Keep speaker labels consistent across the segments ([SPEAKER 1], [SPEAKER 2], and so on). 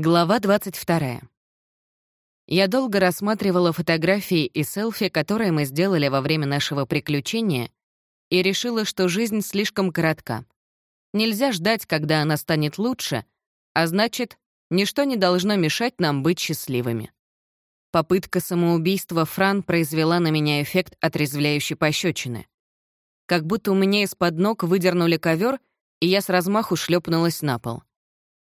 [SPEAKER 1] Глава 22. Я долго рассматривала фотографии и селфи, которые мы сделали во время нашего приключения, и решила, что жизнь слишком коротка. Нельзя ждать, когда она станет лучше, а значит, ничто не должно мешать нам быть счастливыми. Попытка самоубийства Фран произвела на меня эффект отрезвляющей пощечины. Как будто у меня из-под ног выдернули ковер, и я с размаху шлепнулась на пол.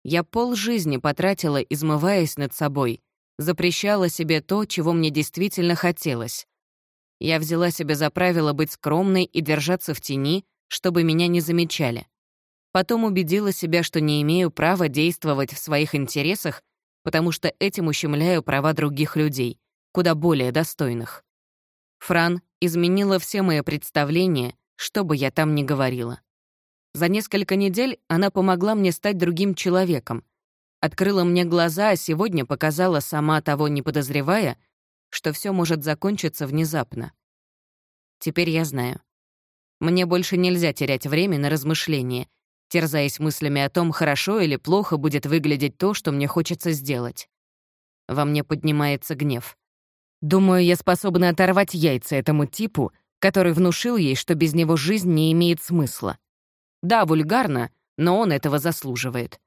[SPEAKER 1] Я полжизни потратила, измываясь над собой, запрещала себе то, чего мне действительно хотелось. Я взяла себе за правило быть скромной и держаться в тени, чтобы меня не замечали. Потом убедила себя, что не имею права действовать в своих интересах, потому что этим ущемляю права других людей, куда более достойных. Фран изменила все мои представления, что бы я там ни говорила. За несколько недель она помогла мне стать другим человеком, открыла мне глаза, а сегодня показала, сама того не подозревая, что все может закончиться внезапно. Теперь я знаю. Мне больше нельзя терять время на размышления, терзаясь мыслями о том, хорошо или плохо будет выглядеть то, что мне хочется сделать. Во мне поднимается гнев. Думаю, я способна оторвать яйца этому типу, который внушил ей, что без него жизнь не имеет смысла. Да, вульгарно, но он этого заслуживает.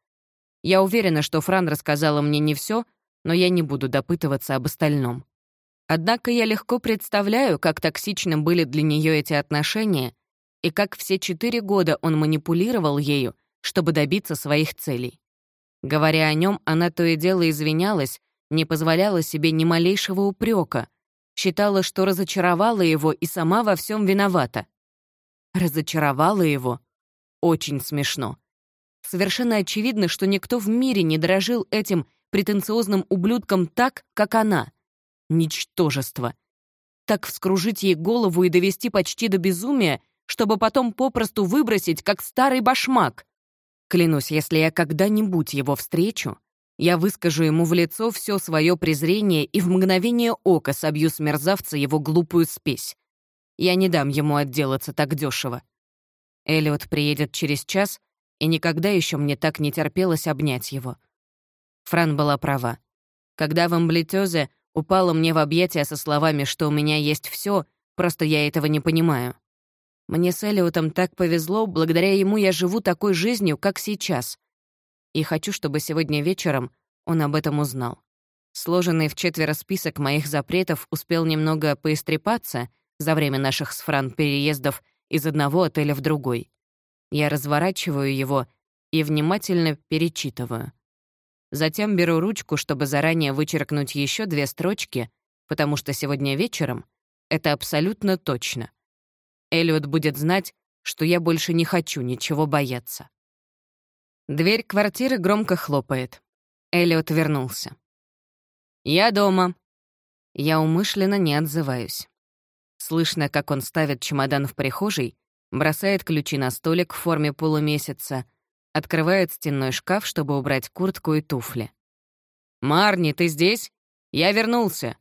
[SPEAKER 1] Я уверена, что Фран рассказала мне не все, но я не буду допытываться об остальном. Однако я легко представляю, как токсичным были для нее эти отношения и как все четыре года он манипулировал ею, чтобы добиться своих целей. Говоря о нем, она то и дело извинялась, не позволяла себе ни малейшего упрека, считала, что разочаровала его и сама во всем виновата. Разочаровала его? Очень смешно. Совершенно очевидно, что никто в мире не дорожил этим претенциозным ублюдком так, как она. Ничтожество. Так вскружить ей голову и довести почти до безумия, чтобы потом попросту выбросить, как старый башмак. Клянусь, если я когда-нибудь его встречу, я выскажу ему в лицо все свое презрение и в мгновение ока собью с мерзавца его глупую спесь. Я не дам ему отделаться так дешево. Эллиот приедет через час, и никогда еще мне так не терпелось обнять его. Фран была права. Когда в амблетёзе упала мне в объятия со словами, что у меня есть все, просто я этого не понимаю. Мне с Эллиотом так повезло, благодаря ему я живу такой жизнью, как сейчас. И хочу, чтобы сегодня вечером он об этом узнал. Сложенный в четверо список моих запретов успел немного поистрепаться за время наших с Фран переездов из одного отеля в другой. Я разворачиваю его и внимательно перечитываю. Затем беру ручку, чтобы заранее вычеркнуть еще две строчки, потому что сегодня вечером это абсолютно точно. Эллиот будет знать, что я больше не хочу ничего бояться. Дверь квартиры громко хлопает. Эллиот вернулся. «Я дома». Я умышленно не отзываюсь. Слышно, как он ставит чемодан в прихожей, бросает ключи на столик в форме полумесяца, открывает стенной шкаф, чтобы убрать куртку и туфли. «Марни, ты здесь? Я вернулся!»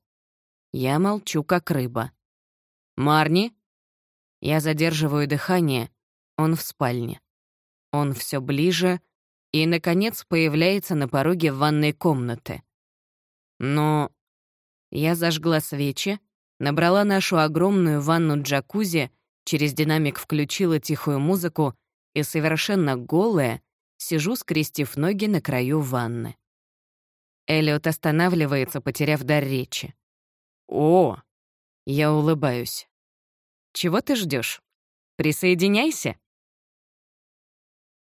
[SPEAKER 1] Я молчу, как рыба. «Марни?» Я задерживаю дыхание. Он в спальне. Он все ближе и, наконец, появляется на пороге ванной комнаты. Но я зажгла свечи, набрала нашу огромную ванну-джакузи, через динамик включила тихую музыку и совершенно голая сижу, скрестив ноги на краю ванны. Эллиот останавливается, потеряв дар речи. «О!» Я улыбаюсь. «Чего ты ждешь? Присоединяйся!»